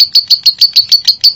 ハハハハ!